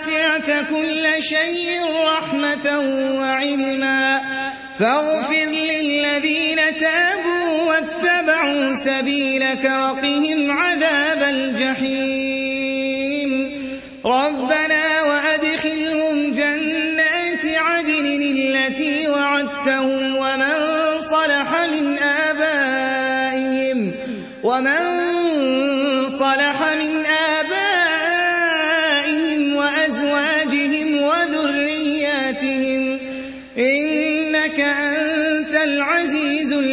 وسعت كل شيء رحمة وعلما. فاغفر للذين تابوا واتبعوا سبيلك وقهم عذاب الجحيم. ربنا وأدخلهم جنات عدن التي وعدتهم ومن صلح من آبائهم ومن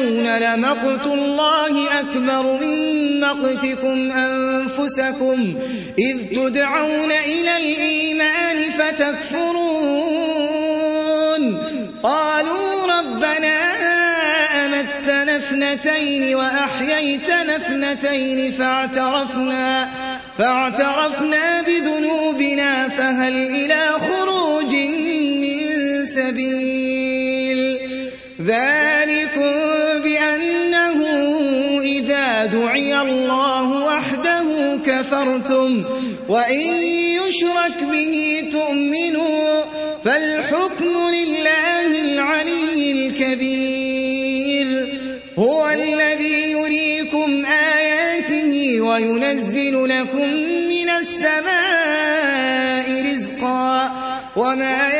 ينادون لمقت الله أكبر من مقتكم أنفسكم إذ تدعون إلى الإيمان فتكفرون قالوا ربنا أمتنا اثنتين وأحييتنا اثنتين فاعترفنا فاعترفنا بذنوبنا فهل إلى خروج من سبيل ذلكم الله وحده كفرتم وإن يشرك به تؤمنوا فالحكم لله العلي الكبير. هو الذي يريكم آياته وينزل لكم من السماء رزقا. وما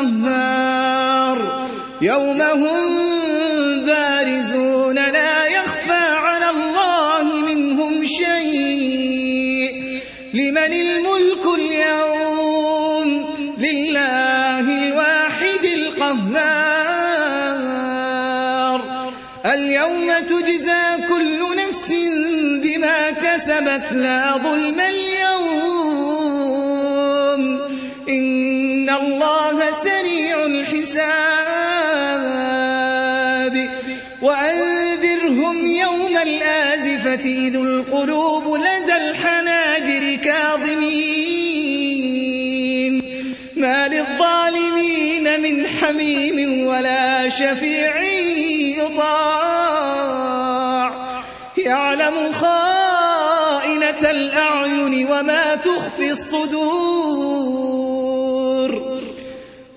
القهار إذ القلوب لدى الحناجر كاظمين. ما للظالمين من حميم ولا شفيع يطاع. يعلم خائنة الأعين وما تخفي الصدور.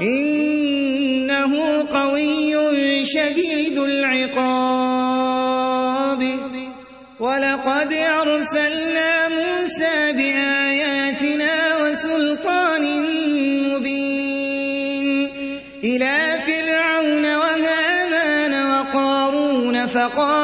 إنه قوي شديد العقاب. ولقد أرسلنا موسى بآياتنا وسلطان مبين. إلى فرعون وهامان وقارون فقالوا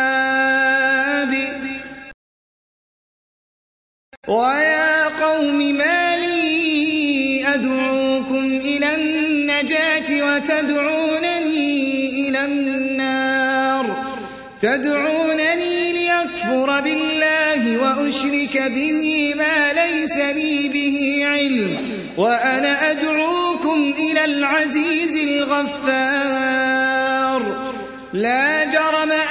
ويا قوم ما لي أدعوكم إلى النجاة وتدعونني إلى النار. تدعونني ليكفر بالله وأشرك به ما ليس لي به علم. وأنا أدعوكم إلى العزيز الغفار. لا جرم أن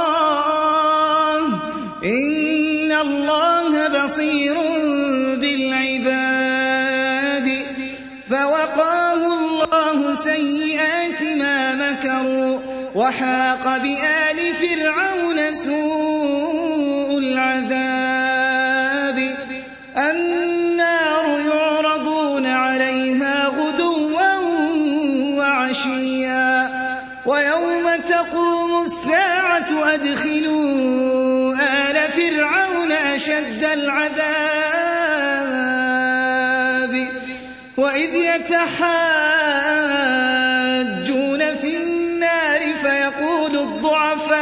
بصير بالعباد فوقاه الله سيئات ما مكروا وحاق بآل فرعون سوء يتحاجون في النار فيقول الضعفاء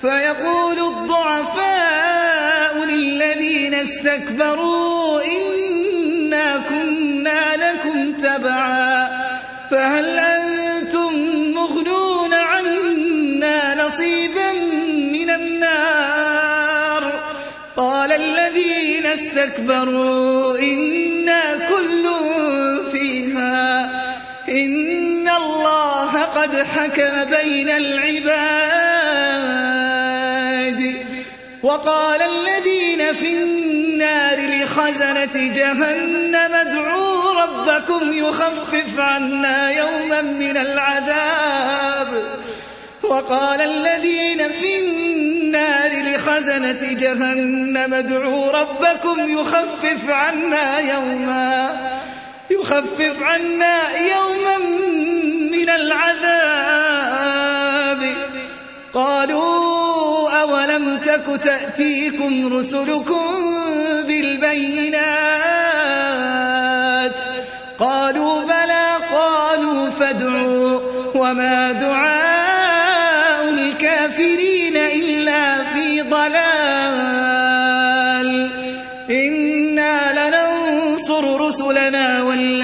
فيقول الضعفاء للذين استكبروا إنا كنا لكم تبعا فهل أنتم مغنون عنا نصيبا من النار؟ قال الذين استكبروا إنا حكم بين العباد وقال الذين في النار لخزنة جهنم ادعوا ربكم يخفف عنا يوما من العذاب وقال الذين في النار لخزنة جهنم ادعوا ربكم يخفف عنا يوما يخفف عنا يوما من العذاب قالوا أولم تك تأتيكم رسلكم بالبينات قالوا بلى قالوا فادعوا وما دعاء الكافرين إلا في ضلال إنا لننصر رسلنا والذين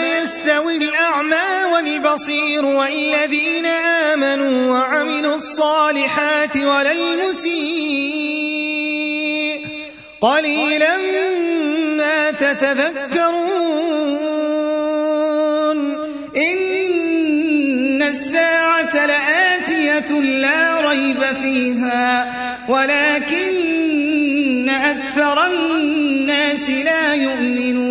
والبصير والذين آمنوا وعملوا الصالحات ولا المسيء. قليلا ما تتذكرون. إن الساعة لآتية لا ريب فيها ولكن أكثر الناس لا يؤمنون.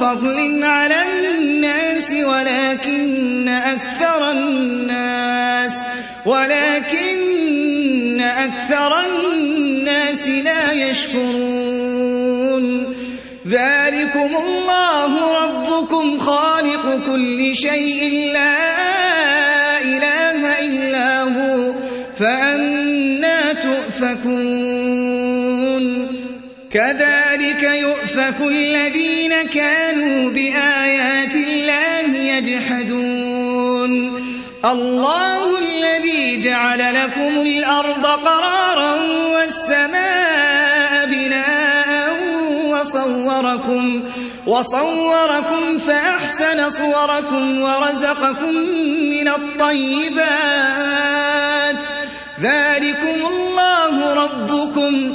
فضل على الناس ولكن أكثر الناس ولكن أكثر الناس لا يشكرون. ذلكم الله ربكم خالق كل شيء لا كذلك يؤفك الذين كانوا بآيات الله يجحدون. الله الذي جعل لكم الأرض قرارا والسماء بناء وصوركم وصوركم فأحسن صوركم ورزقكم من الطيبات. ذلكم الله ربكم.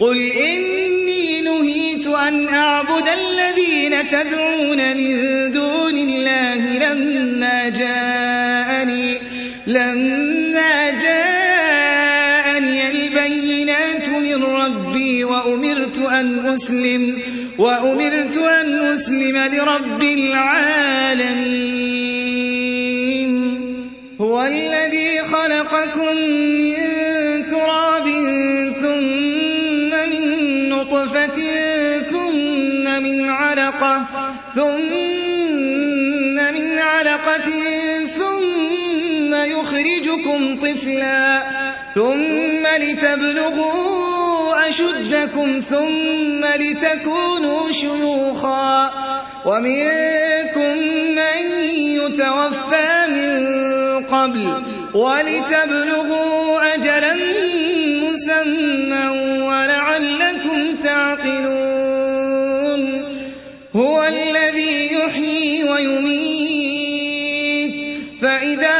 قل إني نهيت أن أعبد الذين تدعون من دون الله لما جاءني لما جاءني البينات من ربي وأمرت أن أسلم وأمرت أن أسلم لرب العالمين. هو الذي خلقكم من ثم من علقة ثم من علقة ثم يخرجكم طفلا ثم لتبلغوا أشدكم ثم لتكونوا شيوخا. ومنكم من يتوفى من قبل ولتبلغوا هو الذي يحيي ويميت. فإذا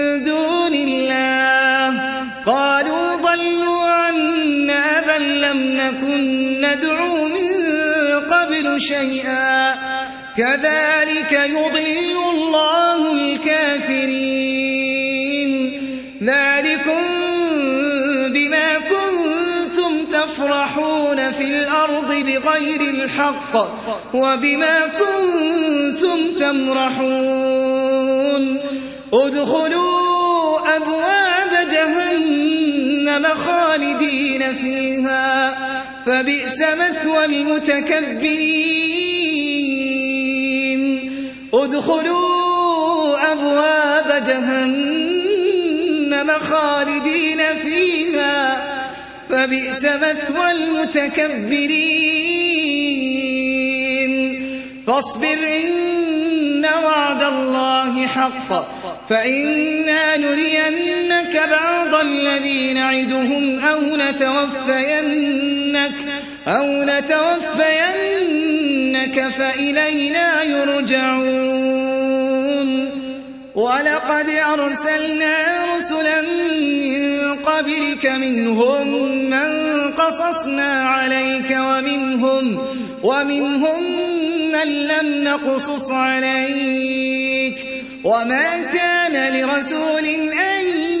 شيئا. كذلك يضل الله الكافرين. ذلكم بما كنتم تفرحون في الأرض بغير الحق وبما كنتم تمرحون. ادخلوا جهنم خالدين فيها فبئس مثوى المتكبرين. ادخلوا أبواب جهنم خالدين فيها فبئس مثوى المتكبرين. فاصبر إن وعد الله حق فإنا نرينك بعض الذي نعدهم أو نتوفينك أو نتوفينك فإلينا يرجعون. ولقد أرسلنا رسلا من قبلك منهم من قصصنا عليك ومنهم ومنهم من لم نقصص عليك. وما كان لرسول أن